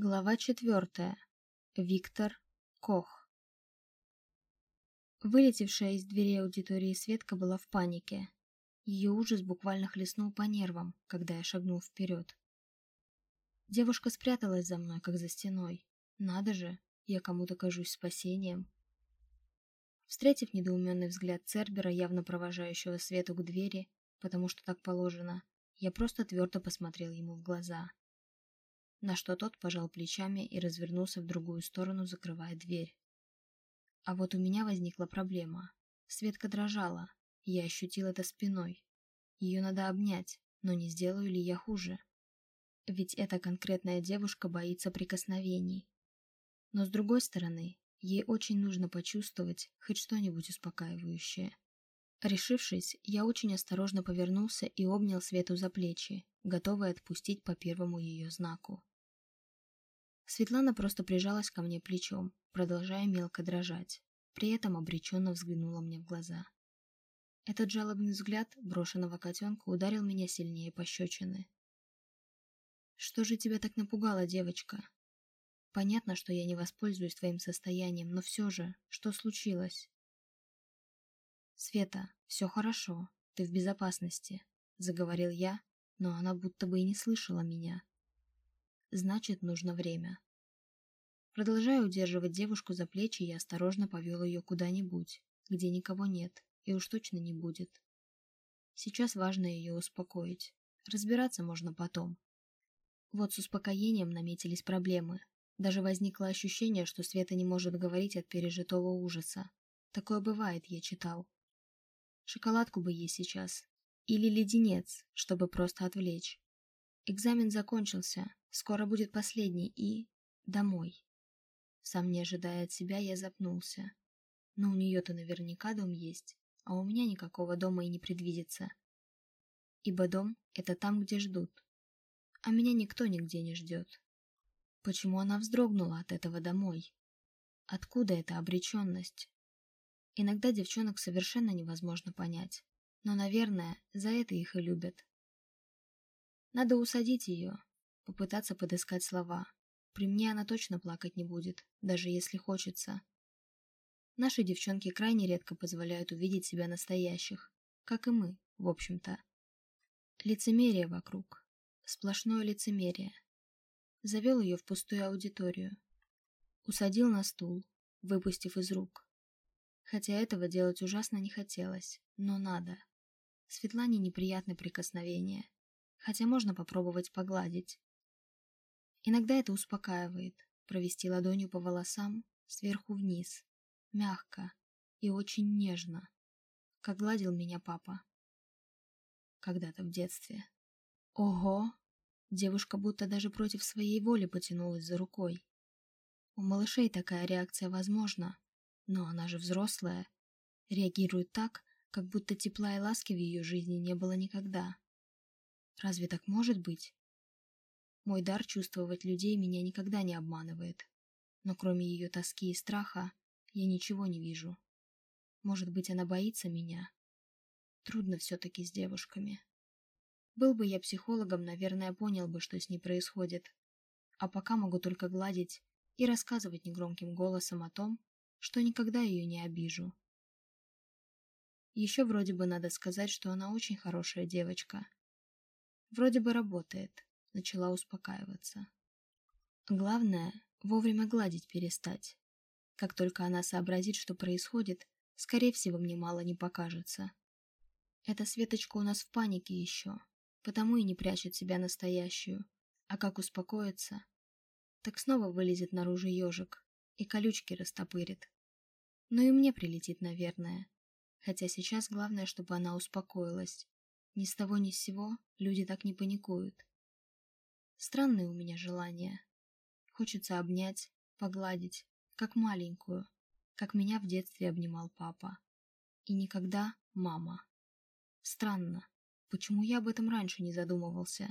Глава четвертая. Виктор Кох. Вылетевшая из двери аудитории Светка была в панике. Ее ужас буквально хлестнул по нервам, когда я шагнул вперед. Девушка спряталась за мной, как за стеной. Надо же, я кому-то кажусь спасением. Встретив недоуменный взгляд Цербера, явно провожающего Свету к двери, потому что так положено, я просто твердо посмотрел ему в глаза на что тот пожал плечами и развернулся в другую сторону, закрывая дверь. А вот у меня возникла проблема. Светка дрожала, я ощутил это спиной. Ее надо обнять, но не сделаю ли я хуже? Ведь эта конкретная девушка боится прикосновений. Но с другой стороны, ей очень нужно почувствовать хоть что-нибудь успокаивающее. Решившись, я очень осторожно повернулся и обнял Свету за плечи, готовый отпустить по первому ее знаку. Светлана просто прижалась ко мне плечом, продолжая мелко дрожать. При этом обреченно взглянула мне в глаза. Этот жалобный взгляд брошенного котенка ударил меня сильнее пощечины. «Что же тебя так напугало, девочка?» «Понятно, что я не воспользуюсь твоим состоянием, но все же, что случилось?» «Света, все хорошо, ты в безопасности», — заговорил я, но она будто бы и не слышала меня. Значит, нужно время. Продолжая удерживать девушку за плечи, я осторожно повел ее куда-нибудь, где никого нет и уж точно не будет. Сейчас важно ее успокоить. Разбираться можно потом. Вот с успокоением наметились проблемы. Даже возникло ощущение, что Света не может говорить от пережитого ужаса. Такое бывает, я читал. Шоколадку бы ей сейчас. Или леденец, чтобы просто отвлечь. Экзамен закончился, Скоро будет последний и... домой. Сам не ожидая от себя, я запнулся. Но у нее-то наверняка дом есть, а у меня никакого дома и не предвидится. Ибо дом — это там, где ждут. А меня никто нигде не ждет. Почему она вздрогнула от этого домой? Откуда эта обреченность? Иногда девчонок совершенно невозможно понять. Но, наверное, за это их и любят. Надо усадить ее, попытаться подыскать слова. При мне она точно плакать не будет, даже если хочется. Наши девчонки крайне редко позволяют увидеть себя настоящих, как и мы, в общем-то. Лицемерие вокруг. Сплошное лицемерие. Завел ее в пустую аудиторию. Усадил на стул, выпустив из рук. Хотя этого делать ужасно не хотелось, но надо. Светлане неприятны прикосновения, хотя можно попробовать погладить. Иногда это успокаивает, провести ладонью по волосам сверху вниз, мягко и очень нежно, как гладил меня папа. Когда-то в детстве. Ого! Девушка будто даже против своей воли потянулась за рукой. У малышей такая реакция возможна, но она же взрослая. Реагирует так, как будто тепла и ласки в ее жизни не было никогда. Разве так может быть? Мой дар чувствовать людей меня никогда не обманывает. Но кроме ее тоски и страха, я ничего не вижу. Может быть, она боится меня? Трудно все-таки с девушками. Был бы я психологом, наверное, понял бы, что с ней происходит. А пока могу только гладить и рассказывать негромким голосом о том, что никогда ее не обижу. Еще вроде бы надо сказать, что она очень хорошая девочка. Вроде бы работает начала успокаиваться. Главное, вовремя гладить перестать. Как только она сообразит, что происходит, скорее всего, мне мало не покажется. Эта Светочка у нас в панике еще, потому и не прячет себя настоящую. А как успокоится, так снова вылезет наружу ежик и колючки растопырит. Ну и мне прилетит, наверное. Хотя сейчас главное, чтобы она успокоилась. Ни с того ни с сего люди так не паникуют. Странные у меня желания. Хочется обнять, погладить, как маленькую, как меня в детстве обнимал папа. И никогда мама. Странно, почему я об этом раньше не задумывался?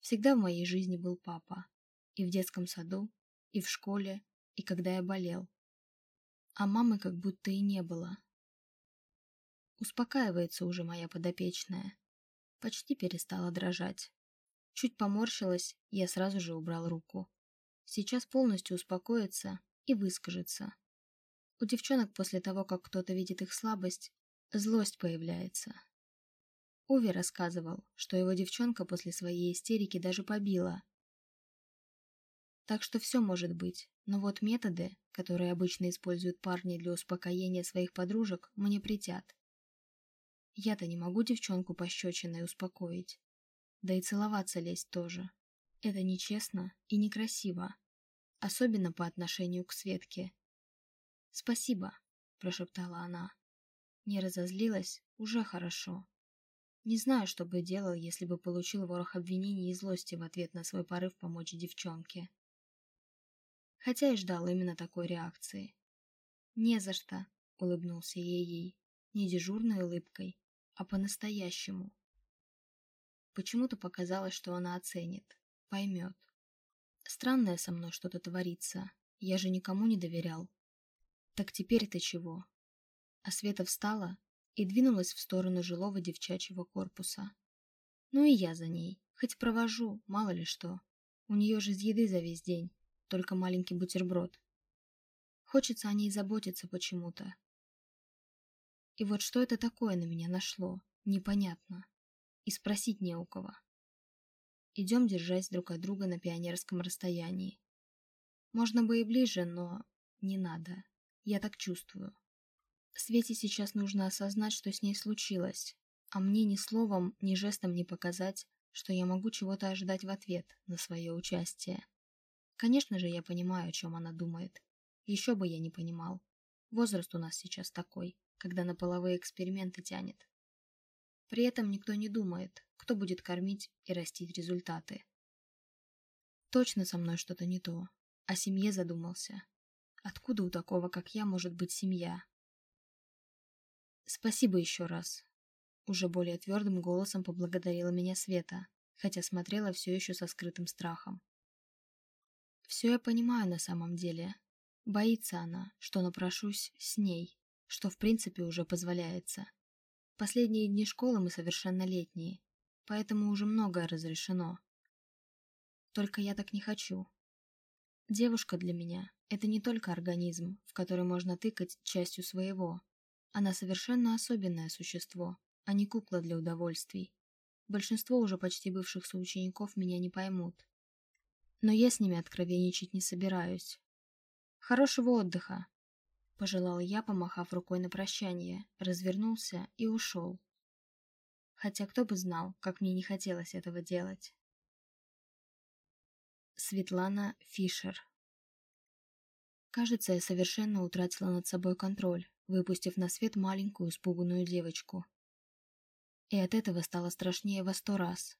Всегда в моей жизни был папа. И в детском саду, и в школе, и когда я болел. А мамы как будто и не было. Успокаивается уже моя подопечная. Почти перестала дрожать. Чуть поморщилась, я сразу же убрал руку. сейчас полностью успокоится и выскажется. У девчонок после того, как кто-то видит их слабость, злость появляется. Уви рассказывал, что его девчонка после своей истерики даже побила. Так что все может быть, но вот методы, которые обычно используют парни для успокоения своих подружек, мне притят. Я-то не могу девчонку пощечиной успокоить. Да и целоваться лезть тоже. Это нечестно и некрасиво. Особенно по отношению к Светке. «Спасибо», – прошептала она. Не разозлилась, уже хорошо. Не знаю, что бы делал, если бы получил ворох обвинений и злости в ответ на свой порыв помочь девчонке. Хотя и ждал именно такой реакции. «Не за что», — улыбнулся ей ей, не дежурной улыбкой, а по-настоящему. Почему-то показалось, что она оценит, поймет. Странное со мной что-то творится, я же никому не доверял. Так теперь-то чего? А Света встала и двинулась в сторону жилого девчачьего корпуса. Ну и я за ней, хоть провожу, мало ли что. У нее же из еды за весь день, только маленький бутерброд. Хочется о ней заботиться почему-то. И вот что это такое на меня нашло, непонятно. И спросить не у кого. Идем, держась друг от друга на пионерском расстоянии. Можно бы и ближе, но не надо. Я так чувствую. Свете сейчас нужно осознать, что с ней случилось, а мне ни словом, ни жестом не показать, что я могу чего-то ожидать в ответ на свое участие. Конечно же, я понимаю, о чем она думает. Еще бы я не понимал. Возраст у нас сейчас такой, когда на половые эксперименты тянет. При этом никто не думает, кто будет кормить и растить результаты. Точно со мной что-то не то. О семье задумался. Откуда у такого, как я, может быть семья? «Спасибо еще раз». Уже более твердым голосом поблагодарила меня Света, хотя смотрела все еще со скрытым страхом. Все я понимаю на самом деле. Боится она, что напрошусь с ней, что в принципе уже позволяется. Последние дни школы мы совершеннолетние, поэтому уже многое разрешено. Только я так не хочу. Девушка для меня – это не только организм, в который можно тыкать частью своего, она совершенно особенное существо, а не кукла для удовольствий. Большинство уже почти бывших соучеников меня не поймут. Но я с ними откровенничать не собираюсь. Хорошего отдыха, пожелал я, помахав рукой на прощание, развернулся и ушел. Хотя кто бы знал, как мне не хотелось этого делать. Светлана Фишер Кажется, я совершенно утратила над собой контроль выпустив на свет маленькую испуганную девочку. И от этого стало страшнее во сто раз.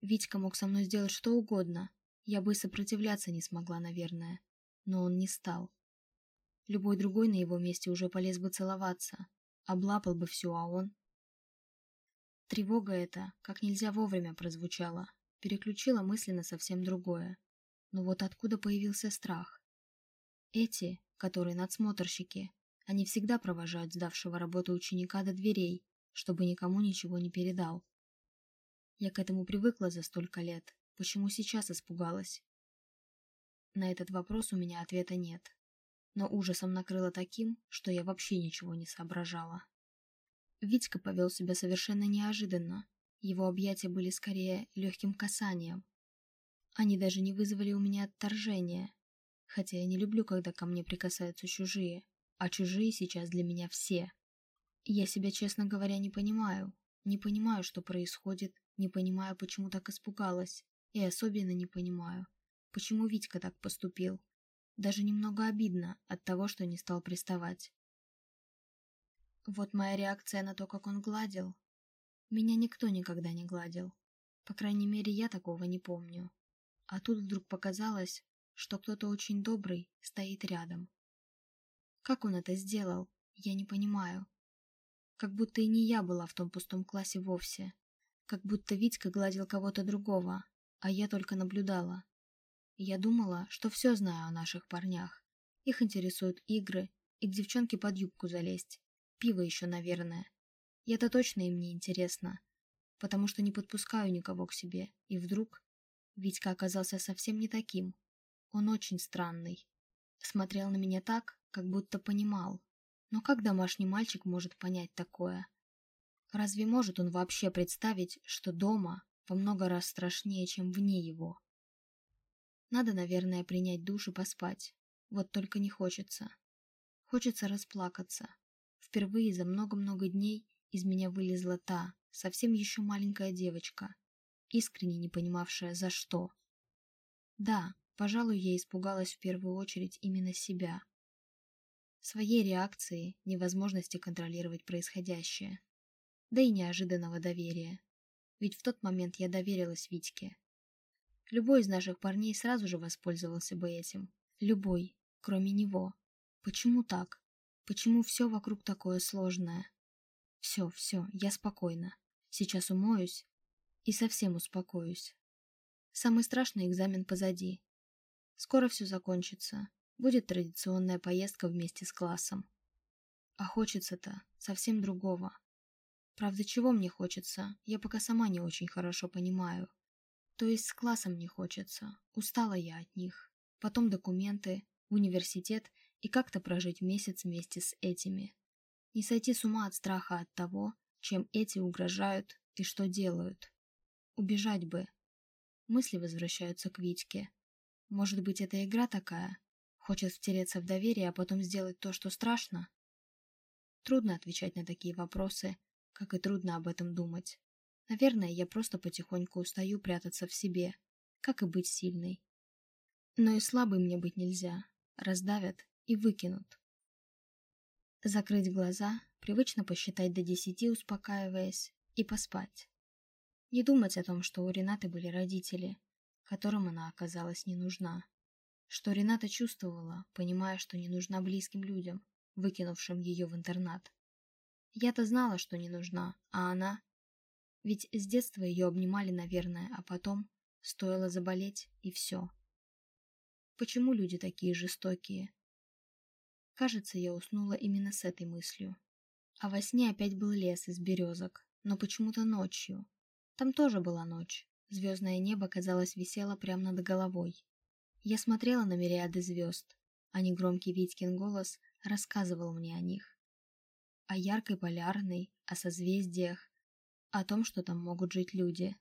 Витька мог со мной сделать что угодно, я бы сопротивляться не смогла, наверное, но он не стал. Любой другой на его месте уже полез бы целоваться, облапал бы всю, а он... Тревога эта как нельзя вовремя прозвучала, переключила мысли на совсем другое. Но вот откуда появился страх? Эти, которые надсмотрщики, они всегда провожают сдавшего работу ученика до дверей, чтобы никому ничего не передал. Я к этому привыкла за столько лет. Почему сейчас испугалась? На этот вопрос у меня ответа нет. Но ужасом накрыло таким, что я вообще ничего не соображала. Витька повел себя совершенно неожиданно. Его объятия были скорее легким касанием. Они даже не вызвали у меня отторжения, хотя я не люблю, когда ко мне прикасаются чужие а чужие сейчас для меня все. Я себя, честно говоря, не понимаю. Не понимаю, что происходит, не понимаю, почему так испугалась, и особенно не понимаю, почему Витька так поступил. Даже немного обидно от того, что не стал приставать. Вот моя реакция на то, как он гладил. Меня никто никогда не гладил. По крайней мере, я такого не помню. А тут вдруг показалось, что кто-то очень добрый стоит рядом. Как он это сделал, я не понимаю. Как будто и не я была в том пустом классе вовсе. Как будто Витька гладил кого-то другого, а я только наблюдала. Я думала, что все знаю о наших парнях. Их интересуют игры и к девчонке под юбку залезть. Пиво еще, наверное. Я-то точно им не интересно, потому что не подпускаю никого к себе. И вдруг Витька оказался совсем не таким. Он очень странный. Смотрел на меня так, как будто понимал. Но как домашний мальчик может понять такое? Разве может он вообще представить, что дома во много раз страшнее, чем вне его? Надо, наверное, принять душ и поспать. Вот только не хочется. Хочется расплакаться. Впервые за много-много дней из меня вылезла та, совсем еще маленькая девочка, искренне не понимавшая за что. Да, пожалуй, я испугалась в первую очередь именно себя. Своей реакции, невозможности контролировать происходящее. Да и неожиданного доверия. Ведь в тот момент я доверилась Витьке. Любой из наших парней сразу же воспользовался бы этим. Любой, кроме него. Почему так? Почему все вокруг такое сложное? Все, все, я спокойна. Сейчас умоюсь и совсем успокоюсь. Самый страшный экзамен позади. Скоро все закончится. Будет традиционная поездка вместе с классом. А хочется-то совсем другого. Правда, чего мне хочется, я пока сама не очень хорошо понимаю. То есть с классом не хочется. Устала я от них. Потом документы, университет и как-то прожить месяц вместе с этими. Не сойти с ума от страха от того, чем эти угрожают и что делают. Убежать бы. Мысли возвращаются к Витьке. Может быть, это игра такая? Хочет втереться в доверие, а потом сделать то, что страшно? Трудно отвечать на такие вопросы, как и трудно об этом думать. Наверное, я просто потихоньку устаю прятаться в себе, как и быть сильной. Но и слабой мне быть нельзя. Раздавят и выкинут. Закрыть глаза, привычно посчитать до десяти, успокаиваясь, и поспать. Не думать о том, что у Ренаты были родители, которым она оказалась не нужна. Что Рената чувствовала, понимая, что не нужна близким людям, выкинувшим ее в интернат. Я-то знала, что не нужна, а она... Ведь с детства ее обнимали, наверное, а потом стоило заболеть, и все. Почему люди такие жестокие? Кажется, я уснула именно с этой мыслью. А во сне опять был лес из березок, но почему-то ночью. Там тоже была ночь. Звездное небо, казалось, висело прямо над головой. Я смотрела на мириады звезд, а негромкий Витькин голос рассказывал мне о них. О яркой полярной, о созвездиях, о том, что там могут жить люди.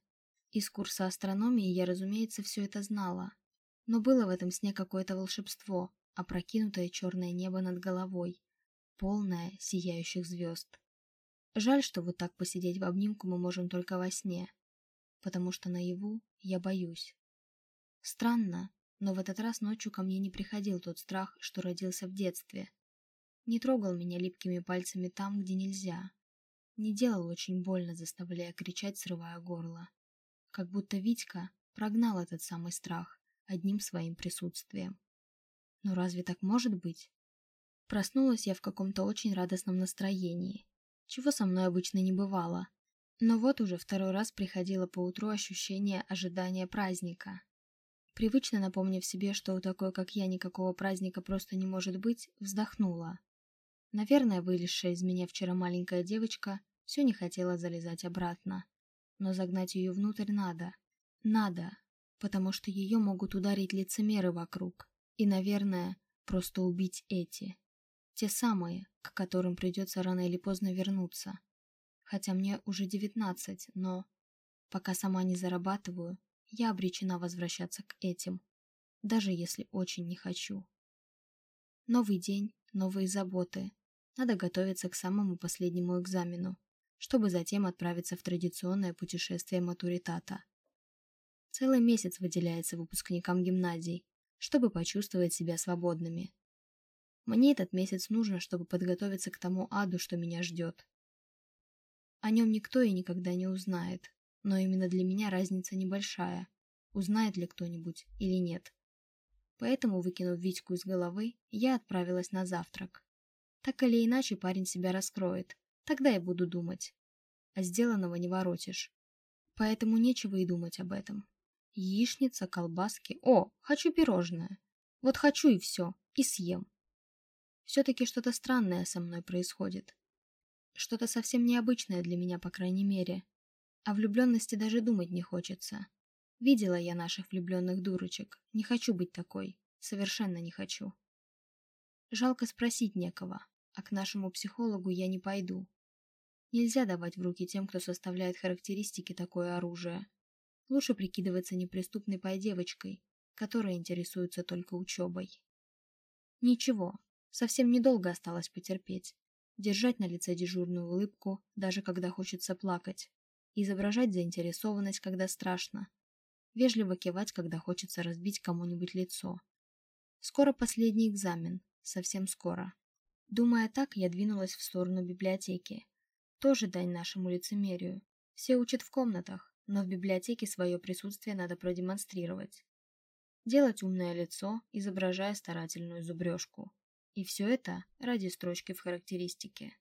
Из курса астрономии я, разумеется, все это знала. Но было в этом сне какое-то волшебство, опрокинутое черное небо над головой, полное сияющих звезд. Жаль, что вот так посидеть в обнимку мы можем только во сне, потому что наяву я боюсь. Странно, но в этот раз ночью ко мне не приходил тот страх, что родился в детстве. Не трогал меня липкими пальцами там, где нельзя. Не делал очень больно, заставляя кричать, срывая горло. Как будто Витька прогнал этот самый страх одним своим присутствием. Но разве так может быть? Проснулась я в каком-то очень радостном настроении, чего со мной обычно не бывало. Но вот уже второй раз приходило по утру ощущение ожидания праздника. Привычно напомнив себе, что у такой, как я, никакого праздника просто не может быть, вздохнула. Наверное, вылезшая из меня вчера маленькая девочка все не хотела залезать обратно. Но загнать ее внутрь надо. Надо, потому что ее могут ударить лицемеры вокруг. И, наверное, просто убить эти. Те самые, к которым придется рано или поздно вернуться. Хотя мне уже девятнадцать, но... Пока сама не зарабатываю, я обречена возвращаться к этим. Даже если очень не хочу. Новый день, новые заботы. Надо готовиться к самому последнему экзамену, чтобы затем отправиться в традиционное путешествие матуритата. Целый месяц выделяется выпускникам гимназий, чтобы почувствовать себя свободными. Мне этот месяц нужно, чтобы подготовиться к тому аду, что меня ждет. О нем никто и никогда не узнает, но именно для меня разница небольшая, узнает ли кто-нибудь или нет. Поэтому, выкинув Витьку из головы, я отправилась на завтрак. Так или иначе парень себя раскроет, тогда я буду думать. А сделанного не воротишь. Поэтому нечего и думать об этом. Яичница, колбаски. О, хочу пирожное. Вот хочу и все. И съем. Все-таки что-то странное со мной происходит. Что-то совсем необычное для меня, по крайней мере. О влюбленности даже думать не хочется. Видела я наших влюбленных дурочек. Не хочу быть такой. Совершенно не хочу. Жалко спросить некого, а к нашему психологу я не пойду. Нельзя давать в руки тем, кто составляет характеристики такое оружие. Лучше прикидываться неприступной пой девочкой, которая интересуется только учебой. Ничего, совсем недолго осталось потерпеть. Держать на лице дежурную улыбку, даже когда хочется плакать. Изображать заинтересованность, когда страшно. Вежливо кивать, когда хочется разбить кому-нибудь лицо. Скоро последний экзамен, совсем скоро. Думая так, я двинулась в сторону библиотеки. Тоже дань нашему лицемерию. Все учат в комнатах, но в библиотеке свое присутствие надо продемонстрировать. Делать умное лицо, изображая старательную зубрежку. И все это ради строчки в характеристике.